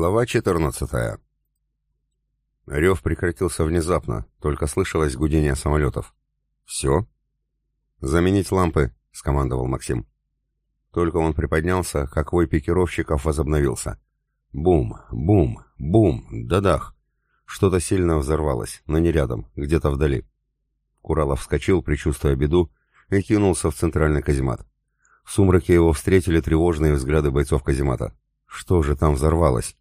Глава 14. Рев прекратился внезапно, только слышалось гудение самолетов. «Все?» «Заменить лампы», — скомандовал Максим. Только он приподнялся, как вой пикировщиков возобновился. Бум, бум, бум, дадах. Что-то сильно взорвалось, но не рядом, где-то вдали. Куралов вскочил, предчувствуя беду, и кинулся в центральный каземат. В сумраке его встретили тревожные взгляды бойцов каземата. Что же там взорвалось?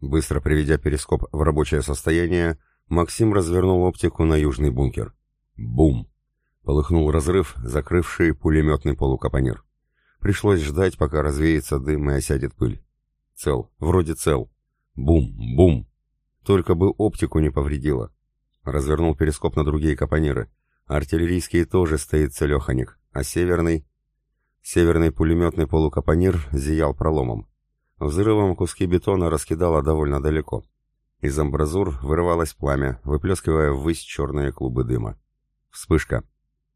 Быстро приведя перископ в рабочее состояние, Максим развернул оптику на южный бункер. Бум! Полыхнул разрыв, закрывший пулеметный полукапонир. Пришлось ждать, пока развеется дым и осядет пыль. Цел, вроде цел. Бум, бум. Только бы оптику не повредило. Развернул перископ на другие капониры. Артиллерийский тоже стоит целеханик, а северный... Северный пулеметный полукапонир зиял проломом. Взрывом куски бетона раскидало довольно далеко. Из амбразур вырывалось пламя, выплескивая ввысь черные клубы дыма. Вспышка.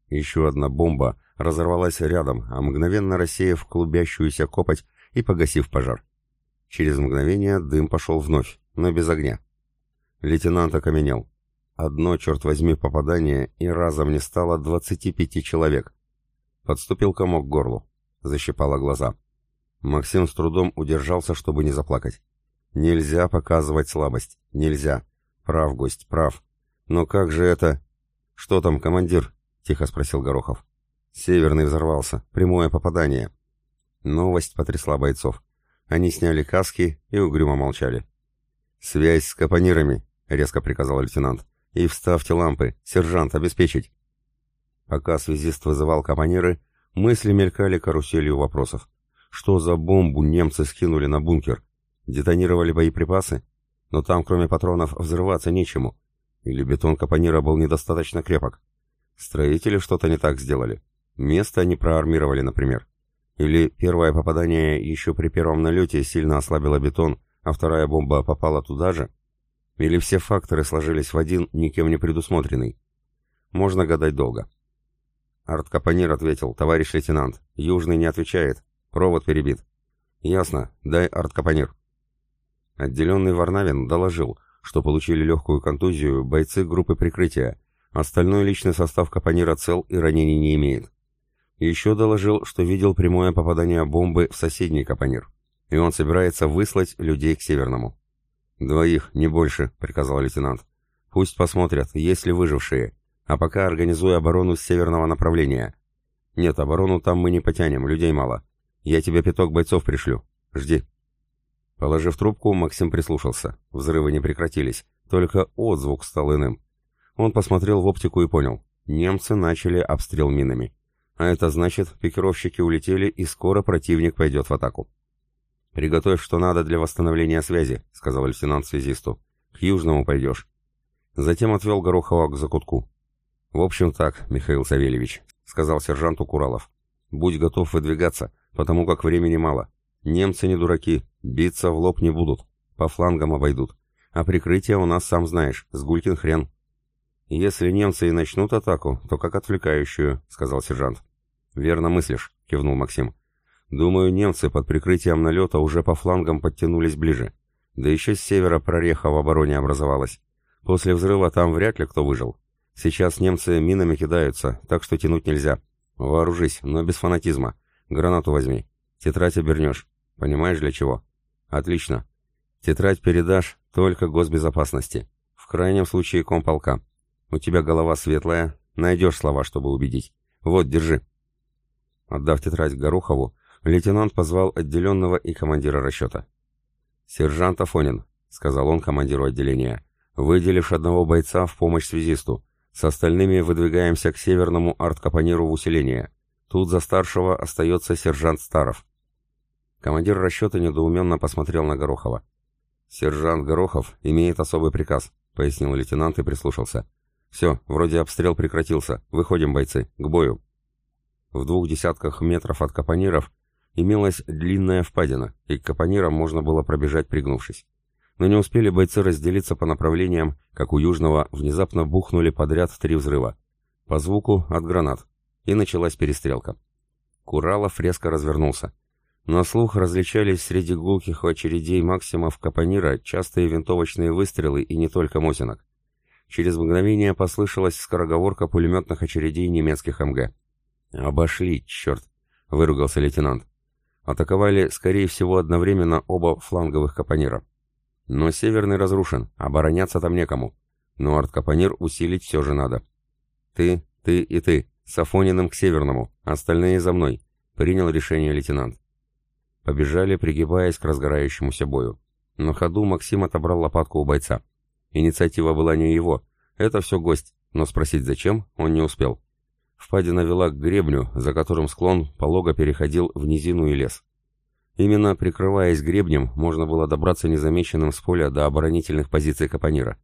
Еще одна бомба разорвалась рядом, а мгновенно рассеяв клубящуюся копоть и погасив пожар. Через мгновение дым пошел вновь, но без огня. Лейтенант окаменел. Одно, черт возьми, попадание, и разом не стало двадцати пяти человек. Подступил комок к горлу. Защипало глаза. Максим с трудом удержался, чтобы не заплакать. Нельзя показывать слабость. Нельзя. Прав, гость, прав. Но как же это... Что там, командир? Тихо спросил Горохов. Северный взорвался. Прямое попадание. Новость потрясла бойцов. Они сняли каски и угрюмо молчали. «Связь с капонирами», — резко приказал лейтенант. «И вставьте лампы. Сержант, обеспечить». Пока связист вызывал капониры, мысли мелькали каруселью вопросов. Что за бомбу немцы скинули на бункер? Детонировали боеприпасы? Но там, кроме патронов, взрываться нечему. Или бетон капонира был недостаточно крепок? Строители что-то не так сделали. Место не проармировали, например. Или первое попадание еще при первом налете сильно ослабило бетон, а вторая бомба попала туда же? Или все факторы сложились в один, никем не предусмотренный? Можно гадать долго. Арткапонир ответил, товарищ лейтенант. Южный не отвечает. Провод перебит. Ясно. Дай арткапонир. Отделенный Варнавин доложил, что получили легкую контузию бойцы группы прикрытия. Остальной личный состав Капонира цел и ранений не имеет. Еще доложил, что видел прямое попадание бомбы в соседний Капонир. И он собирается выслать людей к Северному. «Двоих, не больше», — приказал лейтенант. «Пусть посмотрят, есть ли выжившие. А пока организуй оборону с северного направления. Нет, оборону там мы не потянем, людей мало. Я тебе пяток бойцов пришлю. Жди. Положив трубку, Максим прислушался. Взрывы не прекратились, только отзвук стал иным. Он посмотрел в оптику и понял. Немцы начали обстрел минами. А это значит, пикировщики улетели, и скоро противник пойдет в атаку. «Приготовь, что надо для восстановления связи», — сказал лейтенант связисту. «К южному пойдешь». Затем отвел Горохова к закутку. «В общем так, Михаил Савельевич», — сказал сержант Куралов. «Будь готов выдвигаться, потому как времени мало. Немцы не дураки, биться в лоб не будут, по флангам обойдут. А прикрытие у нас, сам знаешь, с гулькин хрен». «Если немцы и начнут атаку, то как отвлекающую», — сказал сержант. «Верно мыслишь», — кивнул Максим. «Думаю, немцы под прикрытием налета уже по флангам подтянулись ближе. Да еще с севера прореха в обороне образовалась. После взрыва там вряд ли кто выжил. Сейчас немцы минами кидаются, так что тянуть нельзя. Вооружись, но без фанатизма. Гранату возьми. Тетрадь обернешь. Понимаешь, для чего? Отлично. Тетрадь передашь только госбезопасности. В крайнем случае комполка. У тебя голова светлая, найдешь слова, чтобы убедить. Вот, держи. Отдав тетрадь Горохову, лейтенант позвал отделенного и командира расчета. «Сержант Афонин», — сказал он командиру отделения, — «выделишь одного бойца в помощь связисту. С остальными выдвигаемся к северному арткапониру в усиление. Тут за старшего остается сержант Старов. Командир расчета недоуменно посмотрел на Горохова. «Сержант Горохов имеет особый приказ», — пояснил лейтенант и прислушался. «Все, вроде обстрел прекратился. Выходим, бойцы, к бою». В двух десятках метров от капониров имелась длинная впадина, и к капонирам можно было пробежать, пригнувшись. Но не успели бойцы разделиться по направлениям, как у Южного внезапно бухнули подряд три взрыва. По звуку от гранат. И началась перестрелка. Куралов резко развернулся. На слух различались среди гулких очередей Максимов Капонира частые винтовочные выстрелы и не только Мосинок. Через мгновение послышалась скороговорка пулеметных очередей немецких МГ. «Обошли, черт!» — выругался лейтенант. Атаковали, скорее всего, одновременно оба фланговых Капонира. Но северный разрушен, обороняться там некому. Но арт-Капонир усилить все же надо. «Ты, ты и ты, с Афониным к северному, остальные за мной», — принял решение лейтенант. Побежали, пригибаясь к разгорающемуся бою. На ходу Максим отобрал лопатку у бойца. Инициатива была не его. Это все гость, но спросить зачем он не успел. Впадина вела к гребню, за которым склон полого переходил в низину и лес. Именно прикрываясь гребнем, можно было добраться незамеченным с поля до оборонительных позиций Капонира.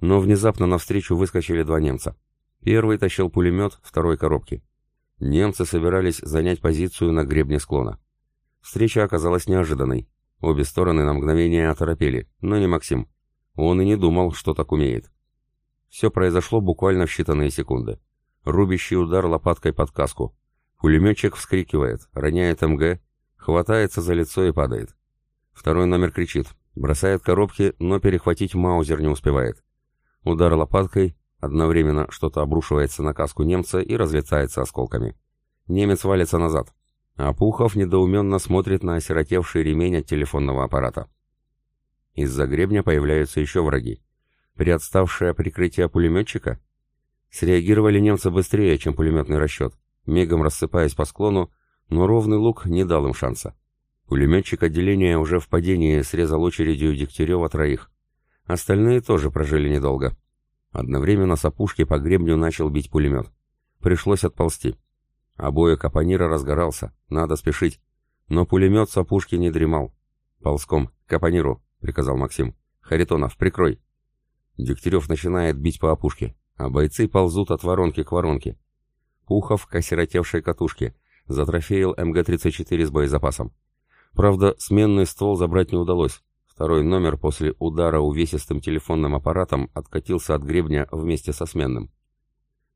Но внезапно навстречу выскочили два немца. Первый тащил пулемет, второй — коробки. Немцы собирались занять позицию на гребне склона. Встреча оказалась неожиданной. Обе стороны на мгновение оторопели, но не Максим. Он и не думал, что так умеет. Все произошло буквально в считанные секунды. Рубящий удар лопаткой под каску. Пулеметчик вскрикивает, роняет МГ, хватается за лицо и падает. Второй номер кричит, бросает коробки, но перехватить маузер не успевает. Удар лопаткой, одновременно что-то обрушивается на каску немца и разлетается осколками. Немец валится назад. А Пухов недоуменно смотрит на осиротевший ремень от телефонного аппарата. Из-за гребня появляются еще враги. Приотставшее прикрытие пулеметчика? Среагировали немцы быстрее, чем пулеметный расчет, мигом рассыпаясь по склону, но ровный лук не дал им шанса. Пулеметчик отделения уже в падении срезал очередью Дегтярева троих. Остальные тоже прожили недолго. Одновременно с опушки по гребню начал бить пулемет. Пришлось отползти. Обои капонира разгорался, надо спешить. Но пулемет с опушки не дремал. «Ползком, капониру», — приказал Максим. «Харитонов, прикрой». Дегтярев начинает бить по опушке, а бойцы ползут от воронки к воронке. Пухов к осиротевшей катушке. Затрофеил МГ-34 с боезапасом. Правда, сменный ствол забрать не удалось. Второй номер после удара увесистым телефонным аппаратом откатился от гребня вместе со сменным.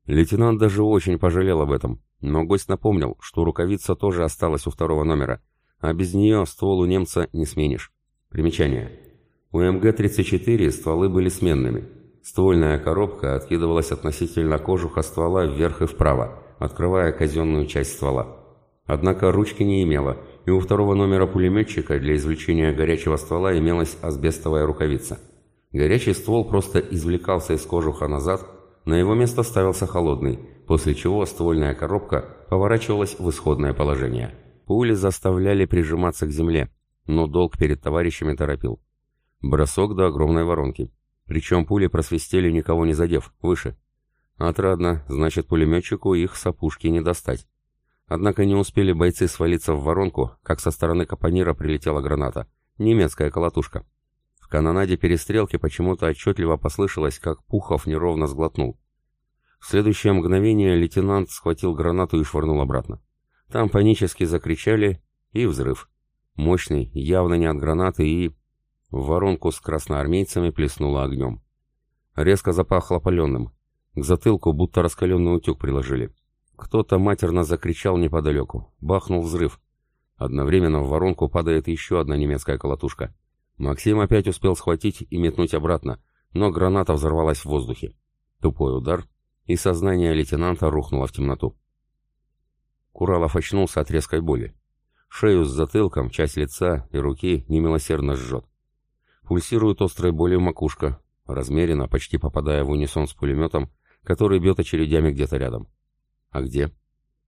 Лейтенант даже очень пожалел об этом, но гость напомнил, что рукавица тоже осталась у второго номера, а без нее ствол у немца не сменишь. Примечание. У МГ-34 стволы были сменными. Ствольная коробка откидывалась относительно кожуха ствола вверх и вправо, открывая казенную часть ствола. Однако ручки не имела, и у второго номера пулеметчика для извлечения горячего ствола имелась асбестовая рукавица. Горячий ствол просто извлекался из кожуха назад, на его место ставился холодный, после чего ствольная коробка поворачивалась в исходное положение. Пули заставляли прижиматься к земле, но долг перед товарищами торопил. Бросок до огромной воронки. Причем пули просвистели, никого не задев, выше. Отрадно, значит пулеметчику их с опушки не достать. Однако не успели бойцы свалиться в воронку, как со стороны капонира прилетела граната. Немецкая колотушка. В канонаде перестрелки почему-то отчетливо послышалось, как Пухов неровно сглотнул. В следующее мгновение лейтенант схватил гранату и швырнул обратно. Там панически закричали, и взрыв. Мощный, явно не от гранаты, и... В воронку с красноармейцами плеснуло огнем. Резко запахло паленым. К затылку будто раскаленный утюг приложили. Кто-то матерно закричал неподалеку. Бахнул взрыв. Одновременно в воронку падает еще одна немецкая колотушка. Максим опять успел схватить и метнуть обратно, но граната взорвалась в воздухе. Тупой удар, и сознание лейтенанта рухнуло в темноту. Куралов очнулся от резкой боли. Шею с затылком, часть лица и руки немилосердно жжет. Пульсирует острой болью макушка, размеренно, почти попадая в унисон с пулеметом, который бьет очередями где-то рядом. А где?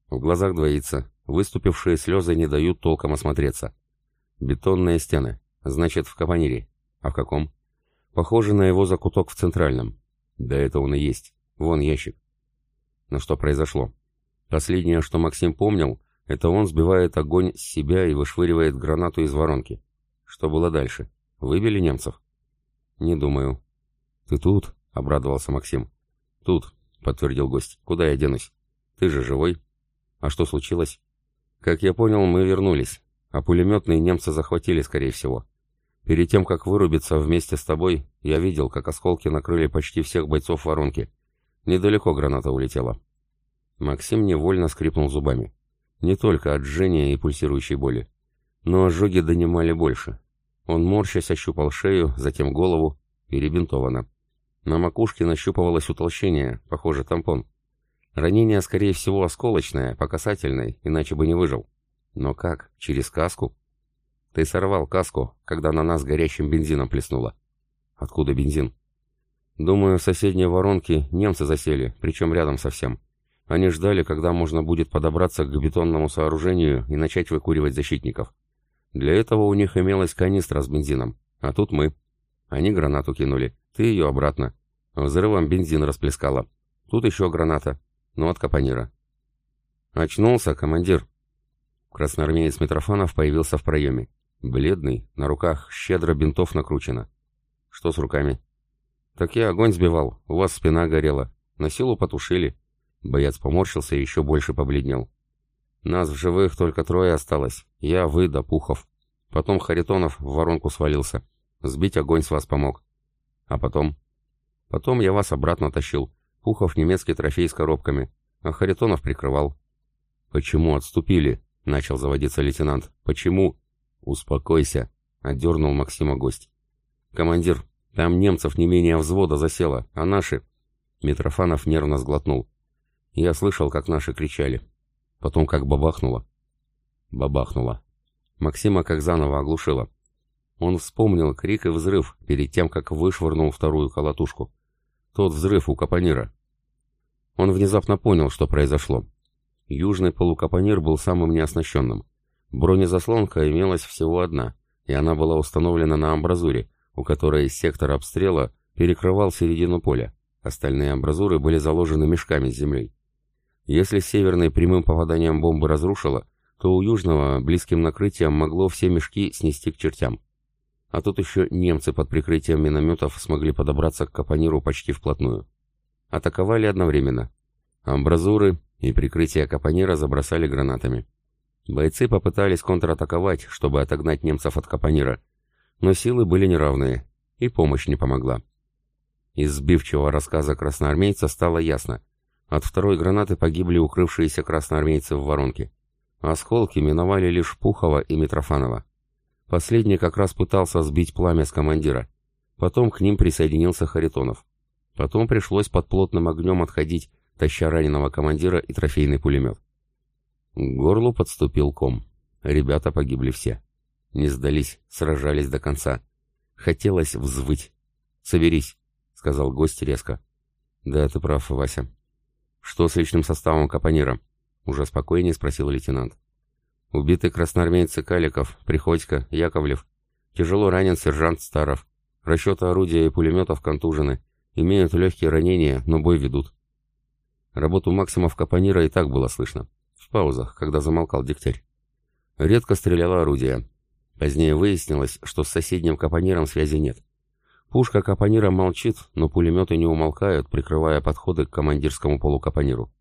В глазах двоится. Выступившие слезы не дают толком осмотреться. Бетонные стены. Значит, в капонире. А в каком? Похоже на его закуток в центральном. Да это он и есть. Вон ящик. Но что произошло? Последнее, что Максим помнил, это он сбивает огонь с себя и вышвыривает гранату из воронки. Что было дальше? Выбили немцев? Не думаю. Ты тут? — обрадовался Максим. Тут, — подтвердил гость. Куда я денусь? Ты же живой. А что случилось? Как я понял, мы вернулись, а пулеметные немцы захватили, скорее всего. Перед тем, как вырубиться вместе с тобой, я видел, как осколки накрыли почти всех бойцов воронки. Недалеко граната улетела. Максим невольно скрипнул зубами. Не только от жжения и пульсирующей боли. Но ожоги донимали больше. Он морщась ощупал шею, затем голову, перебинтовано. На макушке нащупывалось утолщение, похоже, тампон. Ранение, скорее всего, осколочное, по касательной, иначе бы не выжил. Но как? Через каску? Ты сорвал каску, когда на нас горящим бензином плеснуло. Откуда бензин? Думаю, в соседней воронке немцы засели, причем рядом совсем. Они ждали, когда можно будет подобраться к бетонному сооружению и начать выкуривать защитников. Для этого у них имелась канистра с бензином, а тут мы. Они гранату кинули, ты ее обратно. Взрывом бензин расплескала. Тут еще граната, но от капонира. Очнулся, командир. Красноармеец Митрофанов появился в проеме. Бледный, на руках щедро бинтов накручено. Что с руками? Так я огонь сбивал, у вас спина горела. На силу потушили. Боец поморщился и еще больше побледнел. Нас в живых только трое осталось. Я, вы да Пухов. Потом Харитонов в воронку свалился. Сбить огонь с вас помог. А потом? Потом я вас обратно тащил. Пухов немецкий трофей с коробками. А Харитонов прикрывал. Почему отступили? Начал заводиться лейтенант. Почему? Успокойся. Отдернул Максима гость. Командир, там немцев не менее взвода засело, а наши... Митрофанов нервно сглотнул. Я слышал, как наши кричали. Потом как бабахнуло. Бабахнуло. Максима как заново оглушило. Он вспомнил крик и взрыв перед тем, как вышвырнул вторую колотушку. Тот взрыв у капонира. Он внезапно понял, что произошло. Южный полукапонир был самым неоснащенным. Бронезаслонка имелась всего одна, и она была установлена на амбразуре, у которой сектор обстрела перекрывал середину поля. Остальные амбразуры были заложены мешками с землей. Если северной прямым попаданием бомбы разрушило, то у южного близким накрытием могло все мешки снести к чертям. А тут еще немцы под прикрытием минометов смогли подобраться к Капониру почти вплотную. Атаковали одновременно. Амбразуры и прикрытие Капонира забросали гранатами. Бойцы попытались контратаковать, чтобы отогнать немцев от Капонира, но силы были неравные, и помощь не помогла. Из сбивчивого рассказа красноармейца стало ясно, от второй гранаты погибли укрывшиеся красноармейцы в воронке. Осколки миновали лишь Пухова и Митрофанова. Последний как раз пытался сбить пламя с командира. Потом к ним присоединился Харитонов. Потом пришлось под плотным огнем отходить, таща раненого командира и трофейный пулемет. К горлу подступил ком. Ребята погибли все. Не сдались, сражались до конца. Хотелось взвыть. «Соберись», — сказал гость резко. «Да, ты прав, Вася. «Что с личным составом Капонира?» — уже спокойнее спросил лейтенант. «Убиты красноармейцы Каликов, Приходько, Яковлев. Тяжело ранен сержант Старов. Расчеты орудия и пулеметов контужены. Имеют легкие ранения, но бой ведут». Работу Максимов Капонира и так было слышно. В паузах, когда замолкал дегтярь. Редко стреляло орудие. Позднее выяснилось, что с соседним Капониром связи нет. Пушка капонира молчит, но пулеметы не умолкают, прикрывая подходы к командирскому полукапониру.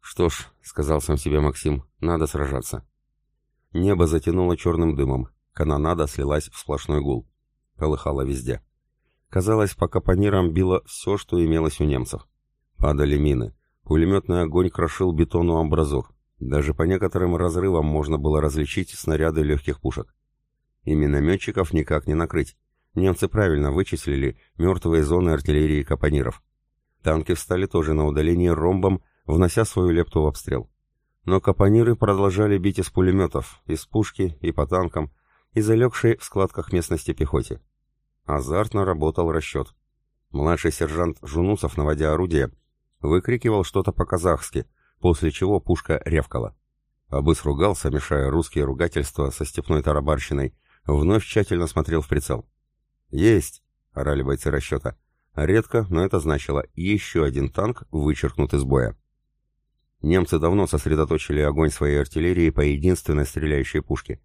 «Что ж», — сказал сам себе Максим, — «надо сражаться». Небо затянуло черным дымом, канонада слилась в сплошной гул. Полыхало везде. Казалось, по капонирам било все, что имелось у немцев. Падали мины. Пулеметный огонь крошил бетону амбразур. Даже по некоторым разрывам можно было различить снаряды легких пушек. И минометчиков никак не накрыть. Немцы правильно вычислили мертвые зоны артиллерии капониров. Танки встали тоже на удаление ромбом, внося свою лепту в обстрел. Но капониры продолжали бить из пулеметов, из пушки и по танкам, и залегшей в складках местности пехоте. Азартно работал расчет. Младший сержант Жунусов, наводя орудие, выкрикивал что-то по-казахски, после чего пушка ревкала. Абыс ругался, мешая русские ругательства со степной тарабарщиной, вновь тщательно смотрел в прицел. «Есть!» — орали бойцы расчета. Редко, но это значило «еще один танк вычеркнут из боя». Немцы давно сосредоточили огонь своей артиллерии по единственной стреляющей пушке.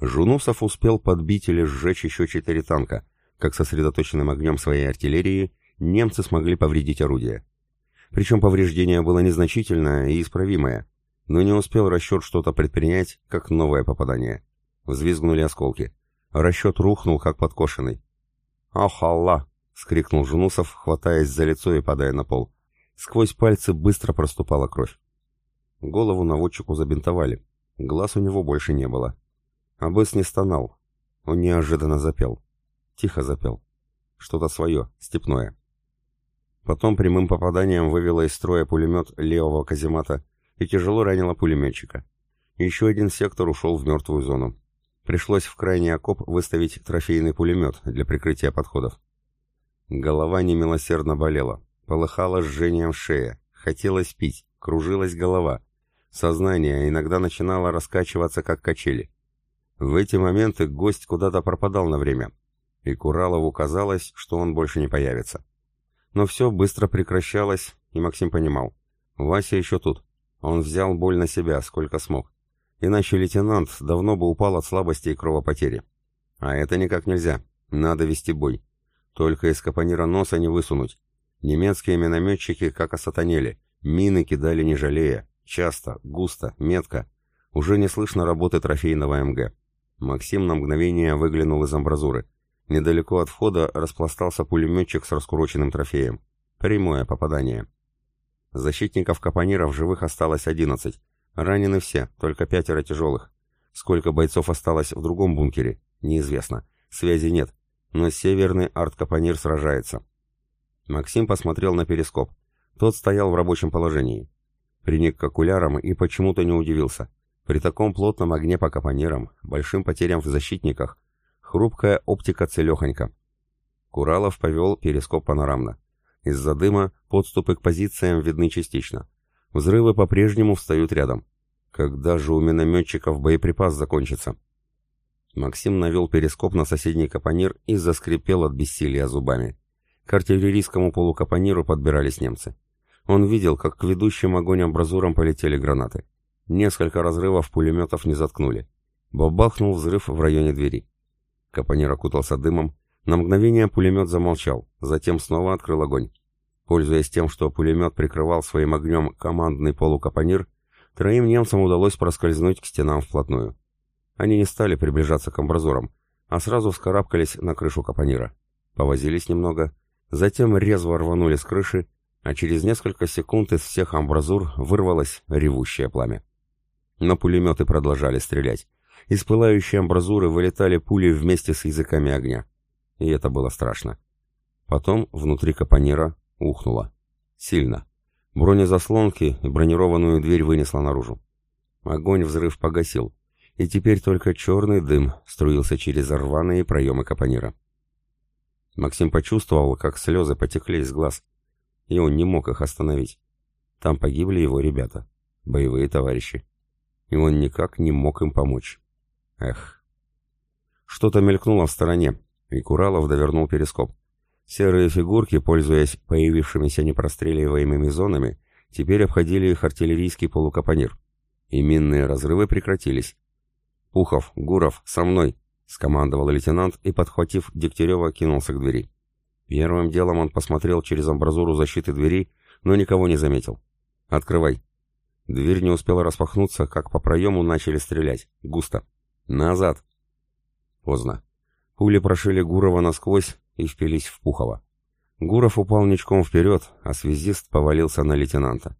Жунусов успел подбить или сжечь еще четыре танка, как сосредоточенным огнем своей артиллерии немцы смогли повредить орудие. Причем повреждение было незначительное и исправимое, но не успел расчет что-то предпринять, как новое попадание. Взвизгнули осколки. Расчет рухнул, как подкошенный. «Ах, Аллах!» — скрикнул Жунусов, хватаясь за лицо и падая на пол. Сквозь пальцы быстро проступала кровь. Голову наводчику забинтовали. Глаз у него больше не было. Абыс не стонал. Он неожиданно запел. Тихо запел. Что-то свое, степное. Потом прямым попаданием вывела из строя пулемет левого каземата и тяжело ранила пулеметчика. Еще один сектор ушел в мертвую зону. Пришлось в крайний окоп выставить трофейный пулемет для прикрытия подходов. Голова немилосердно болела, полыхала жжением шея, хотелось пить, кружилась голова. Сознание иногда начинало раскачиваться, как качели. В эти моменты гость куда-то пропадал на время, и Куралову казалось, что он больше не появится. Но все быстро прекращалось, и Максим понимал. Вася еще тут. Он взял боль на себя, сколько смог. Иначе лейтенант давно бы упал от слабости и кровопотери. А это никак нельзя. Надо вести бой. Только из капонира носа не высунуть. Немецкие минометчики как осатанели. Мины кидали не жалея. Часто, густо, метко. Уже не слышно работы трофейного МГ. Максим на мгновение выглянул из амбразуры. Недалеко от входа распластался пулеметчик с раскуроченным трофеем. Прямое попадание. Защитников Капонира в живых осталось 11. Ранены все, только пятеро тяжелых. Сколько бойцов осталось в другом бункере, неизвестно. Связи нет, но северный арт-капонир сражается. Максим посмотрел на перископ. Тот стоял в рабочем положении. Приник к окулярам и почему-то не удивился. При таком плотном огне по капонирам, большим потерям в защитниках, Хрупкая оптика целехонька. Куралов повел перископ панорамно. Из-за дыма подступы к позициям видны частично. Взрывы по-прежнему встают рядом. Когда же у минометчиков боеприпас закончится? Максим навел перископ на соседний капонир и заскрипел от бессилия зубами. К артиллерийскому полукапониру подбирались немцы. Он видел, как к ведущим огонь амбразурам полетели гранаты. Несколько разрывов пулеметов не заткнули. Бабахнул взрыв в районе двери. Капонир окутался дымом. На мгновение пулемет замолчал, затем снова открыл огонь. Пользуясь тем, что пулемет прикрывал своим огнем командный полукапонир, троим немцам удалось проскользнуть к стенам вплотную. Они не стали приближаться к амбразурам, а сразу вскарабкались на крышу капонира. Повозились немного, затем резво рванули с крыши, а через несколько секунд из всех амбразур вырвалось ревущее пламя. Но пулеметы продолжали стрелять, из пылающей амбразуры вылетали пули вместе с языками огня. И это было страшно. Потом внутри капонира ухнуло. Сильно. Бронезаслонки и бронированную дверь вынесло наружу. Огонь взрыв погасил, и теперь только черный дым струился через рваные проемы капонира. Максим почувствовал, как слезы потекли из глаз, и он не мог их остановить. Там погибли его ребята, боевые товарищи, и он никак не мог им помочь. Эх. Что-то мелькнуло в стороне, и Куралов довернул перископ. Серые фигурки, пользуясь появившимися непростреливаемыми зонами, теперь обходили их артиллерийский полукапонир. И минные разрывы прекратились. «Пухов, Гуров, со мной!» — скомандовал лейтенант и, подхватив Дегтярева, кинулся к двери. Первым делом он посмотрел через амбразуру защиты двери, но никого не заметил. «Открывай!» Дверь не успела распахнуться, как по проему начали стрелять. Густо. «Назад!» Поздно. Пули прошили Гурова насквозь и впились в Пухова. Гуров упал ничком вперед, а связист повалился на лейтенанта.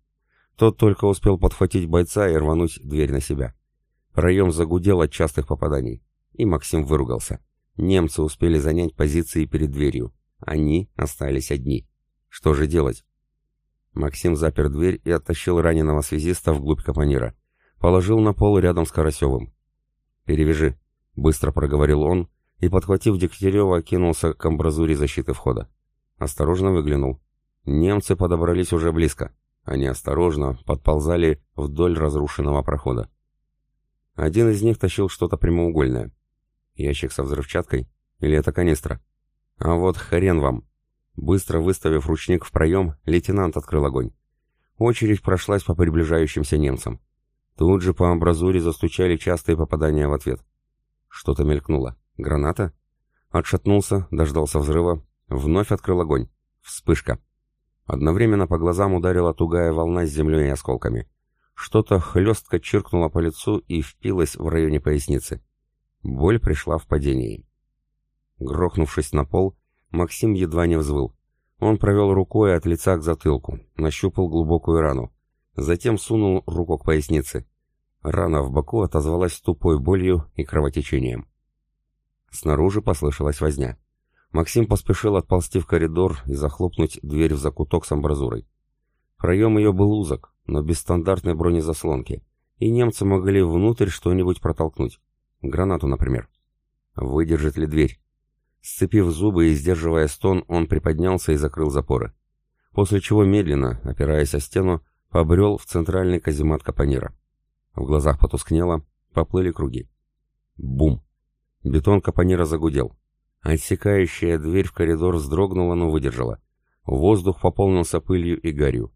Тот только успел подхватить бойца и рвануть дверь на себя. Проем загудел от частых попаданий. И Максим выругался. Немцы успели занять позиции перед дверью. Они остались одни. Что же делать? Максим запер дверь и оттащил раненого связиста вглубь капонира. Положил на пол рядом с Карасевым. «Перевяжи», — быстро проговорил он, и, подхватив Дегтярева, кинулся к амбразуре защиты входа. Осторожно выглянул. Немцы подобрались уже близко. Они осторожно подползали вдоль разрушенного прохода. Один из них тащил что-то прямоугольное. Ящик со взрывчаткой? Или это канистра? А вот хрен вам. Быстро выставив ручник в проем, лейтенант открыл огонь. Очередь прошлась по приближающимся немцам. Тут же по амбразуре застучали частые попадания в ответ. Что-то мелькнуло. Граната? Отшатнулся, дождался взрыва. Вновь открыл огонь. Вспышка. Одновременно по глазам ударила тугая волна с землей и осколками. Что-то хлестко чиркнуло по лицу и впилось в районе поясницы. Боль пришла в падении. Грохнувшись на пол, Максим едва не взвыл. Он провел рукой от лица к затылку, нащупал глубокую рану. Затем сунул руку к пояснице. Рана в боку отозвалась тупой болью и кровотечением. Снаружи послышалась возня. Максим поспешил отползти в коридор и захлопнуть дверь в закуток с амбразурой. Проем ее был узок, но без стандартной бронезаслонки, и немцы могли внутрь что-нибудь протолкнуть. Гранату, например. Выдержит ли дверь? Сцепив зубы и сдерживая стон, он приподнялся и закрыл запоры. После чего медленно, опираясь о стену, побрел в центральный каземат капонира. В глазах потускнело, поплыли круги. Бум! Бетон капонира загудел. Отсекающая дверь в коридор вздрогнула, но выдержала. Воздух пополнился пылью и гарью.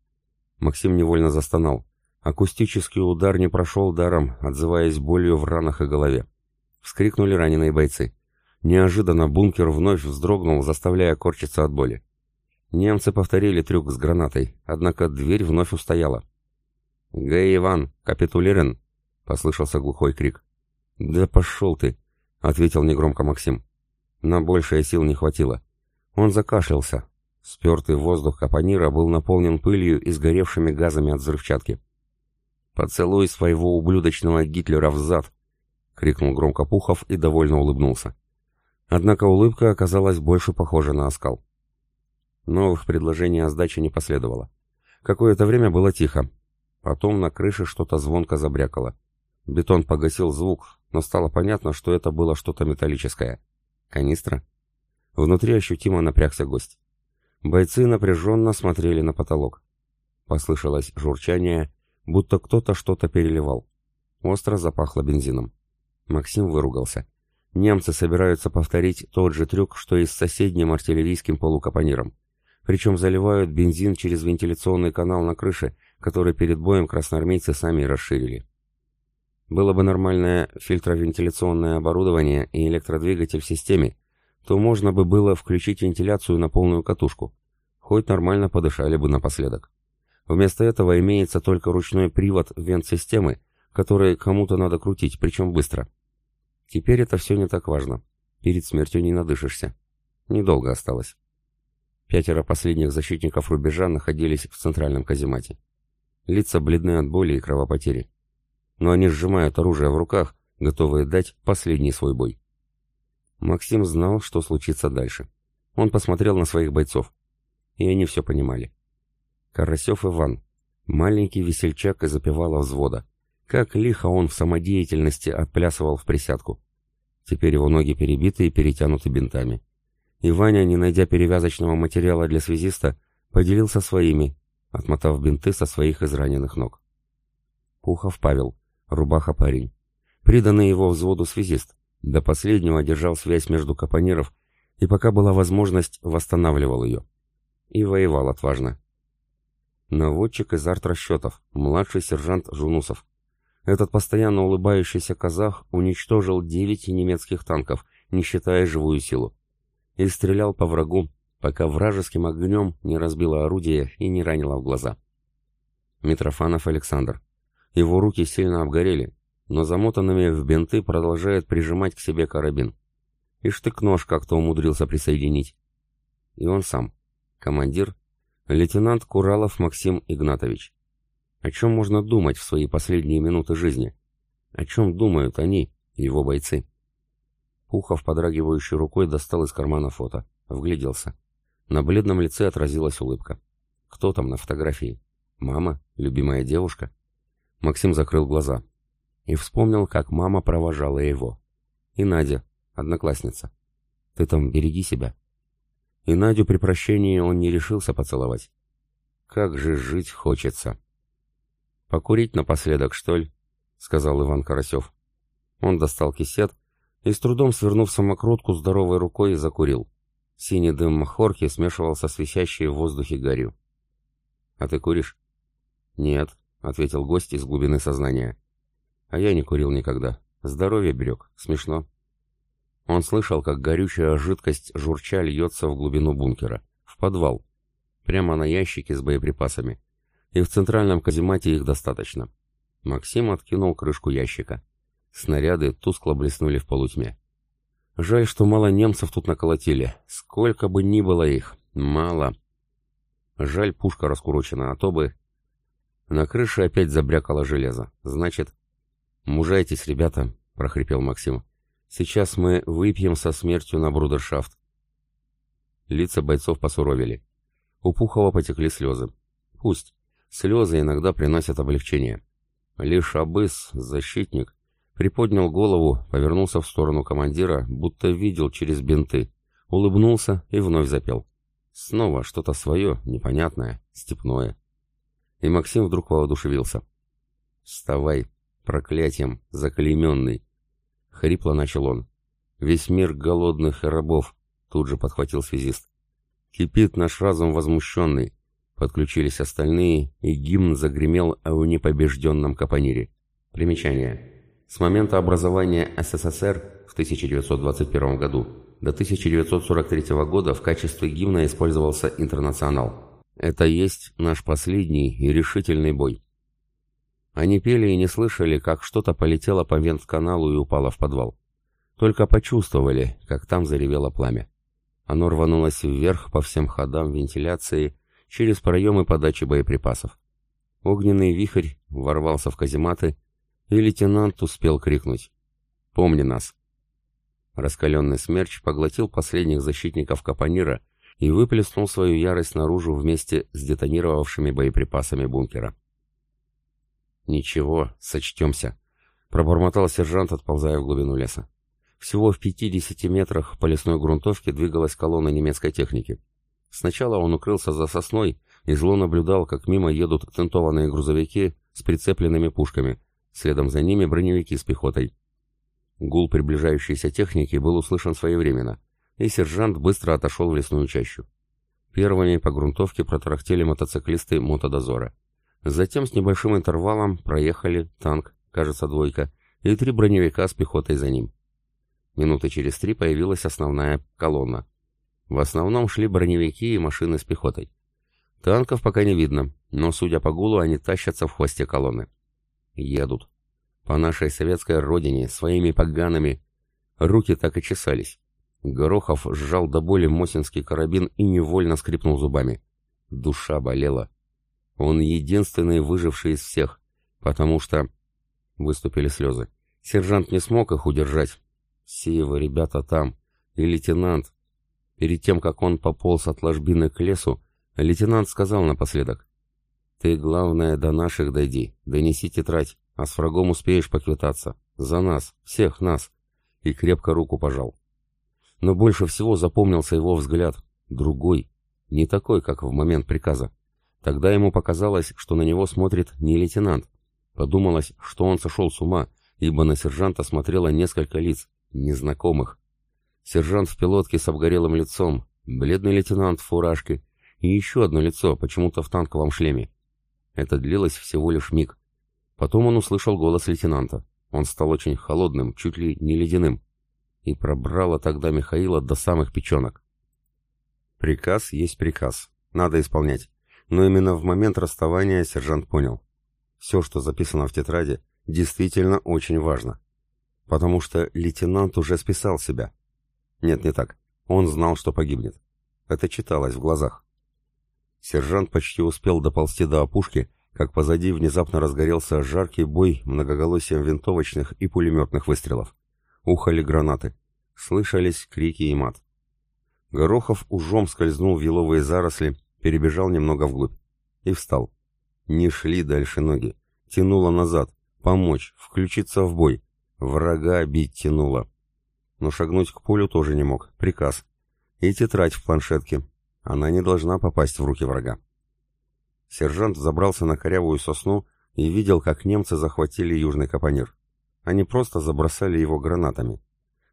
Максим невольно застонал. Акустический удар не прошел даром, отзываясь болью в ранах и голове. Вскрикнули раненые бойцы. Неожиданно бункер вновь вздрогнул, заставляя корчиться от боли. Немцы повторили трюк с гранатой, однако дверь вновь устояла. «Гэй, Иван, капитулирен!» — послышался глухой крик. «Да пошел ты!» — ответил негромко Максим. На большее сил не хватило. Он закашлялся. Спертый воздух капонира был наполнен пылью и сгоревшими газами от взрывчатки. «Поцелуй своего ублюдочного Гитлера в зад!» — крикнул громко Пухов и довольно улыбнулся. Однако улыбка оказалась больше похожа на оскал. Новых предложений о сдаче не последовало. Какое-то время было тихо. Потом на крыше что-то звонко забрякало. Бетон погасил звук, но стало понятно, что это было что-то металлическое. Канистра? Внутри ощутимо напрягся гость. Бойцы напряженно смотрели на потолок. Послышалось журчание, будто кто-то что-то переливал. Остро запахло бензином. Максим выругался. Немцы собираются повторить тот же трюк, что и с соседним артиллерийским полукапониром. Причем заливают бензин через вентиляционный канал на крыше, который перед боем красноармейцы сами расширили. Было бы нормальное фильтровентиляционное оборудование и электродвигатель в системе, то можно бы было включить вентиляцию на полную катушку. Хоть нормально подышали бы напоследок. Вместо этого имеется только ручной привод вент-системы, который кому-то надо крутить, причем быстро. Теперь это все не так важно. Перед смертью не надышишься. Недолго осталось. Пятеро последних защитников рубежа находились в центральном каземате. Лица бледны от боли и кровопотери но они сжимают оружие в руках, готовые дать последний свой бой. Максим знал, что случится дальше. Он посмотрел на своих бойцов, и они все понимали. Карасев Иван, маленький весельчак из опевала взвода. Как лихо он в самодеятельности отплясывал в присядку. Теперь его ноги перебиты и перетянуты бинтами. И Ваня, не найдя перевязочного материала для связиста, поделился своими, отмотав бинты со своих израненных ног. Пухов Павел, Рубаха парень. Приданный его взводу связист. До последнего держал связь между капониров, и пока была возможность, восстанавливал ее. И воевал отважно. Наводчик из арт-расчетов, младший сержант Жунусов. Этот постоянно улыбающийся казах уничтожил девять немецких танков, не считая живую силу. И стрелял по врагу, пока вражеским огнем не разбило орудие и не ранило в глаза. Митрофанов Александр. Его руки сильно обгорели, но замотанными в бинты продолжает прижимать к себе карабин. И штык-нож как-то умудрился присоединить. И он сам. Командир, лейтенант Куралов Максим Игнатович. О чем можно думать в свои последние минуты жизни? О чем думают они, его бойцы? Пухов, подрагивающей рукой, достал из кармана фото. Вгляделся. На бледном лице отразилась улыбка. Кто там на фотографии? Мама? Любимая девушка? Максим закрыл глаза и вспомнил, как мама провожала его. И Надя, одноклассница. «Ты там береги себя». И Надю при прощении он не решился поцеловать. Как же жить хочется. «Покурить напоследок, что ли?» — сказал Иван Карасев. Он достал кисет и, с трудом свернув самокрутку здоровой рукой, закурил. Синий дым махорки смешивался с висящей в воздухе гарью. «А ты куришь?» «Нет», ответил гость из глубины сознания. А я не курил никогда. Здоровье берег. Смешно. Он слышал, как горючая жидкость журча льется в глубину бункера. В подвал. Прямо на ящике с боеприпасами. И в центральном каземате их достаточно. Максим откинул крышку ящика. Снаряды тускло блеснули в полутьме. Жаль, что мало немцев тут наколотили. Сколько бы ни было их. Мало. Жаль, пушка раскурочена, а то бы... На крыше опять забрякало железо. Значит... «Мужайтесь, ребята», — прохрипел Максим. «Сейчас мы выпьем со смертью на брудершафт». Лица бойцов посуровели. У Пухова потекли слезы. Пусть. Слезы иногда приносят облегчение. Лишь Абыс, защитник, приподнял голову, повернулся в сторону командира, будто видел через бинты, улыбнулся и вновь запел. Снова что-то свое, непонятное, степное. И Максим вдруг воодушевился. «Вставай, проклятием, заклейменный!» Хрипло начал он. «Весь мир голодных и рабов!» Тут же подхватил связист. «Кипит наш разум возмущенный, Подключились остальные, и гимн загремел о непобежденном Капонире. Примечание. С момента образования СССР в 1921 году до 1943 года в качестве гимна использовался «Интернационал». Это есть наш последний и решительный бой. Они пели и не слышали, как что-то полетело по вент-каналу и упало в подвал. Только почувствовали, как там заревело пламя. Оно рванулось вверх по всем ходам вентиляции, через проемы подачи боеприпасов. Огненный вихрь ворвался в казематы, и лейтенант успел крикнуть «Помни нас!». Раскаленный смерч поглотил последних защитников Капонира и выплеснул свою ярость наружу вместе с детонировавшими боеприпасами бункера. «Ничего, сочтемся», — пробормотал сержант, отползая в глубину леса. Всего в 50 метрах по лесной грунтовке двигалась колонна немецкой техники. Сначала он укрылся за сосной и зло наблюдал, как мимо едут тентованные грузовики с прицепленными пушками, следом за ними броневики с пехотой. Гул приближающейся техники был услышан своевременно, и сержант быстро отошел в лесную чащу. Первыми по грунтовке протарахтели мотоциклисты мотодозора. Затем с небольшим интервалом проехали танк, кажется, двойка, и три броневика с пехотой за ним. Минуты через три появилась основная колонна. В основном шли броневики и машины с пехотой. Танков пока не видно, но, судя по гулу, они тащатся в хвосте колонны. Едут. По нашей советской родине, своими поганами. Руки так и чесались. Горохов сжал до боли Мосинский карабин и невольно скрипнул зубами. Душа болела. Он единственный выживший из всех, потому что... Выступили слезы. Сержант не смог их удержать. Все его ребята там. И лейтенант, Перед тем, как он пополз от ложбины к лесу, лейтенант сказал напоследок. «Ты, главное, до наших дойди, донеси тетрадь, а с врагом успеешь поквитаться. За нас, всех нас!» И крепко руку пожал. Но больше всего запомнился его взгляд, другой, не такой, как в момент приказа. Тогда ему показалось, что на него смотрит не лейтенант. Подумалось, что он сошел с ума, ибо на сержанта смотрело несколько лиц, незнакомых. Сержант в пилотке с обгорелым лицом, бледный лейтенант в фуражке и еще одно лицо, почему-то в танковом шлеме. Это длилось всего лишь миг. Потом он услышал голос лейтенанта. Он стал очень холодным, чуть ли не ледяным. И пробрало тогда Михаила до самых печенок. Приказ есть приказ. Надо исполнять. Но именно в момент расставания сержант понял. Все, что записано в тетради, действительно очень важно. Потому что лейтенант уже списал себя. Нет, не так. Он знал, что погибнет. Это читалось в глазах. Сержант почти успел доползти до опушки, как позади внезапно разгорелся жаркий бой многоголосием винтовочных и пулеметных выстрелов. Ухали гранаты. Слышались крики и мат. Горохов ужом скользнул в еловые заросли, перебежал немного вглубь. И встал. Не шли дальше ноги. Тянуло назад. Помочь. Включиться в бой. Врага бить тянуло но шагнуть к полю тоже не мог. Приказ. И тетрадь в планшетке. Она не должна попасть в руки врага. Сержант забрался на корявую сосну и видел, как немцы захватили Южный Капонир. Они просто забросали его гранатами.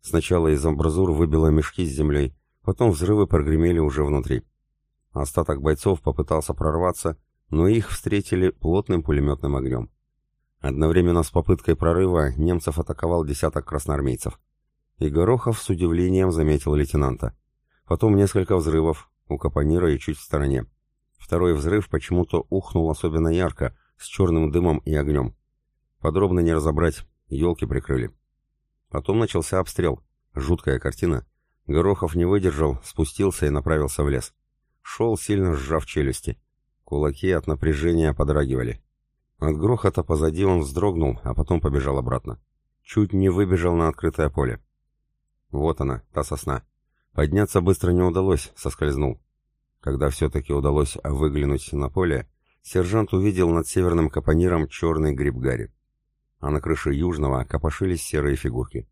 Сначала из амбразур выбило мешки с землей, потом взрывы прогремели уже внутри. Остаток бойцов попытался прорваться, но их встретили плотным пулеметным огнем. Одновременно с попыткой прорыва немцев атаковал десяток красноармейцев. И Горохов с удивлением заметил лейтенанта. Потом несколько взрывов, у капонира и чуть в стороне. Второй взрыв почему-то ухнул особенно ярко, с черным дымом и огнем. Подробно не разобрать, елки прикрыли. Потом начался обстрел. Жуткая картина. Горохов не выдержал, спустился и направился в лес. Шел, сильно сжав челюсти. Кулаки от напряжения подрагивали. От грохота позади он вздрогнул, а потом побежал обратно. Чуть не выбежал на открытое поле. Вот она, та сосна. Подняться быстро не удалось, соскользнул. Когда все-таки удалось выглянуть на поле, сержант увидел над северным капониром черный гриб Гарри. А на крыше южного копошились серые фигурки.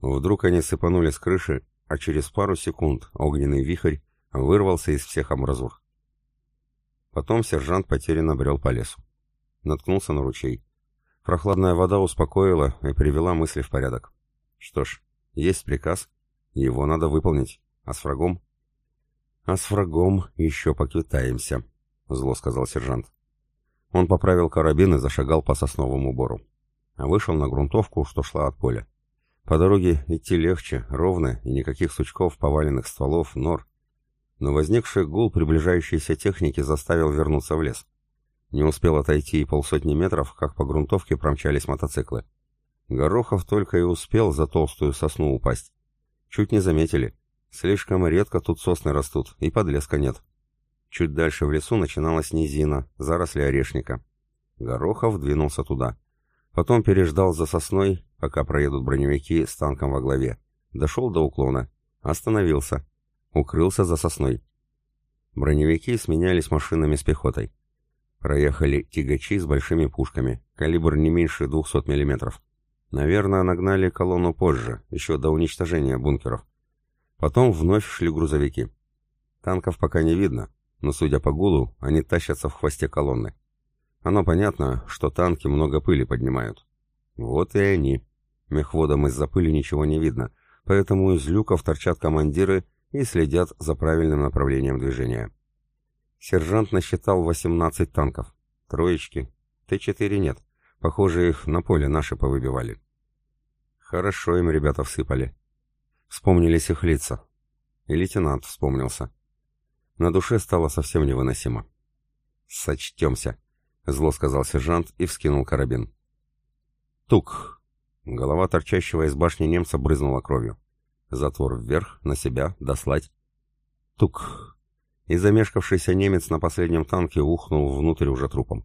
Вдруг они сыпанули с крыши, а через пару секунд огненный вихрь вырвался из всех амбразур. Потом сержант потерянно брел по лесу наткнулся на ручей. Прохладная вода успокоила и привела мысли в порядок. Что ж, есть приказ, его надо выполнить. А с врагом? А с врагом еще поквитаемся, зло сказал сержант. Он поправил карабин и зашагал по сосновому бору. А вышел на грунтовку, что шла от поля. По дороге идти легче, ровно, и никаких сучков, поваленных стволов, нор. Но возникший гул приближающейся техники заставил вернуться в лес. Не успел отойти и полсотни метров, как по грунтовке промчались мотоциклы. Горохов только и успел за толстую сосну упасть. Чуть не заметили. Слишком редко тут сосны растут, и подлеска нет. Чуть дальше в лесу начиналась низина, заросли орешника. Горохов двинулся туда. Потом переждал за сосной, пока проедут броневики с танком во главе. Дошел до уклона. Остановился. Укрылся за сосной. Броневики сменялись машинами с пехотой. Проехали тягачи с большими пушками, калибр не меньше 200 мм. Наверное, нагнали колонну позже, еще до уничтожения бункеров. Потом вновь шли грузовики. Танков пока не видно, но, судя по гулу, они тащатся в хвосте колонны. Оно понятно, что танки много пыли поднимают. Вот и они. Мехводам из-за пыли ничего не видно, поэтому из люков торчат командиры и следят за правильным направлением движения. Сержант насчитал 18 танков. Троечки. Т-4 нет. Похоже, их на поле наши повыбивали. Хорошо им ребята всыпали. Вспомнились их лица. И лейтенант вспомнился. На душе стало совсем невыносимо. «Сочтемся», — зло сказал сержант и вскинул карабин. Тук! Голова торчащего из башни немца брызнула кровью. Затвор вверх, на себя, дослать. Тук! и замешкавшийся немец на последнем танке ухнул внутрь уже трупом.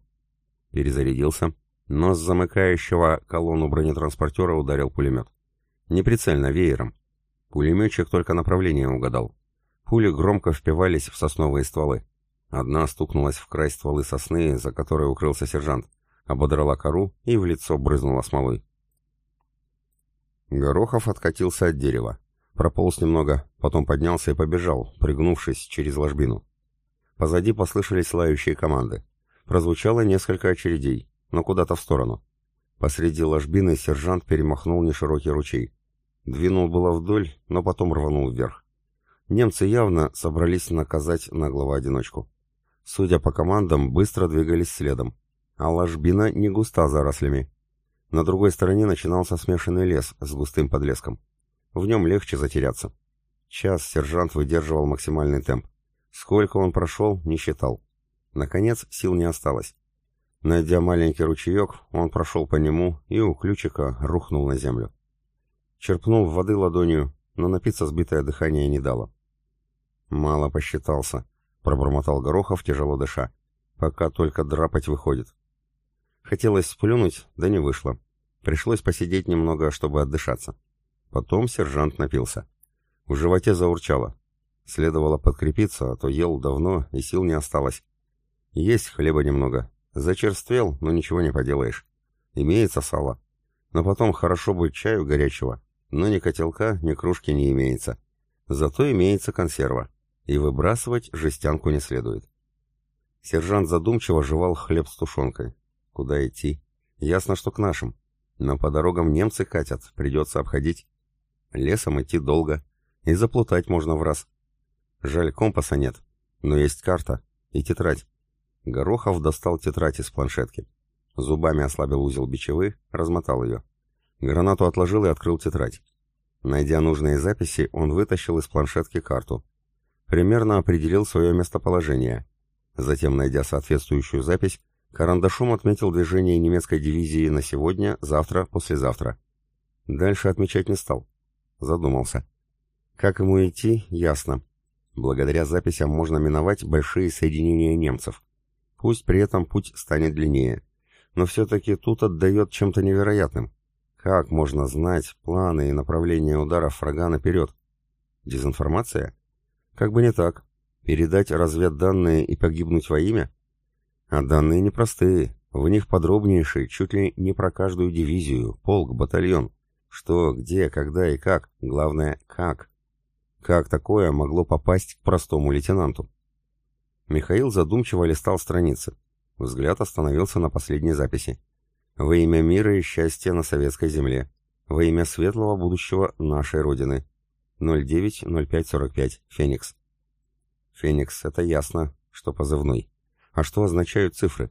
Перезарядился, но с замыкающего колонну бронетранспортера ударил пулемет. Неприцельно, веером. Пулеметчик только направление угадал. Пули громко впивались в сосновые стволы. Одна стукнулась в край стволы сосны, за которой укрылся сержант, ободрала кору и в лицо брызнула смолой. Горохов откатился от дерева. Прополз немного, потом поднялся и побежал, пригнувшись через ложбину. Позади послышались лающие команды. Прозвучало несколько очередей, но куда-то в сторону. Посреди ложбины сержант перемахнул неширокий ручей. Двинул было вдоль, но потом рванул вверх. Немцы явно собрались наказать наглого одиночку. Судя по командам, быстро двигались следом. А ложбина не густа зарослями. На другой стороне начинался смешанный лес с густым подлеском. В нем легче затеряться. Час сержант выдерживал максимальный темп. Сколько он прошел, не считал. Наконец, сил не осталось. Найдя маленький ручеек, он прошел по нему и у ключика рухнул на землю. Черпнул воды ладонью, но напиться сбитое дыхание не дало. «Мало посчитался», — пробормотал Горохов, тяжело дыша. «Пока только драпать выходит». Хотелось сплюнуть, да не вышло. Пришлось посидеть немного, чтобы отдышаться. Потом сержант напился. В животе заурчало. Следовало подкрепиться, а то ел давно и сил не осталось. Есть хлеба немного. Зачерствел, но ничего не поделаешь. Имеется сало. Но потом хорошо быть чаю горячего. Но ни котелка, ни кружки не имеется. Зато имеется консерва. И выбрасывать жестянку не следует. Сержант задумчиво жевал хлеб с тушенкой. Куда идти? Ясно, что к нашим. Но по дорогам немцы катят, придется обходить. Лесом идти долго, и заплутать можно в раз. Жаль, компаса нет, но есть карта и тетрадь. Горохов достал тетрадь из планшетки. Зубами ослабил узел бичевы, размотал ее. Гранату отложил и открыл тетрадь. Найдя нужные записи, он вытащил из планшетки карту. Примерно определил свое местоположение. Затем, найдя соответствующую запись, карандашом отметил движение немецкой дивизии на сегодня, завтра, послезавтра. Дальше отмечать не стал. Задумался. Как ему идти, ясно. Благодаря записям можно миновать большие соединения немцев. Пусть при этом путь станет длиннее. но все-таки тут отдает чем-то невероятным. Как можно знать планы и направление ударов врага наперед? Дезинформация? Как бы не так. Передать разведданные и погибнуть во имя? А данные непростые, в них подробнейшие, чуть ли не про каждую дивизию, полк, батальон. Что, где, когда и как. Главное, как. Как такое могло попасть к простому лейтенанту? Михаил задумчиво листал страницы. Взгляд остановился на последней записи. «Во имя мира и счастья на советской земле. Во имя светлого будущего нашей Родины. 09-05-45. Феникс». «Феникс, это ясно, что позывной. А что означают цифры?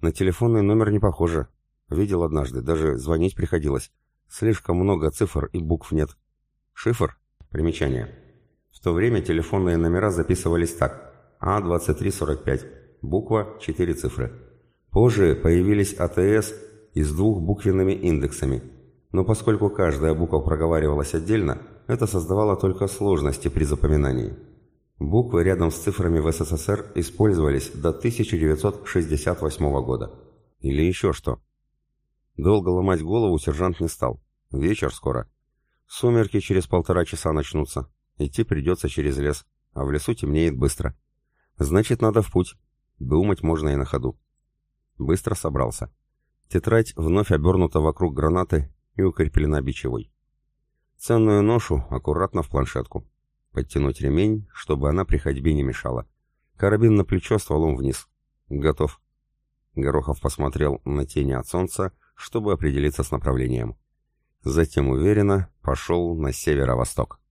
На телефонный номер не похоже. Видел однажды, даже звонить приходилось. Слишком много цифр и букв нет. Шифр? Примечание. В то время телефонные номера записывались так. А2345. Буква, 4 цифры. Позже появились АТС и с двухбуквенными индексами. Но поскольку каждая буква проговаривалась отдельно, это создавало только сложности при запоминании. Буквы рядом с цифрами в СССР использовались до 1968 года. Или еще что. Долго ломать голову сержант не стал. Вечер скоро. Сумерки через полтора часа начнутся. Идти придется через лес, а в лесу темнеет быстро. Значит, надо в путь. Думать можно и на ходу. Быстро собрался. Тетрадь вновь обернута вокруг гранаты и укреплена бичевой. Ценную ношу аккуратно в планшетку. Подтянуть ремень, чтобы она при ходьбе не мешала. Карабин на плечо стволом вниз. Готов. Горохов посмотрел на тени от солнца, чтобы определиться с направлением. Затем уверенно пошел на северо-восток.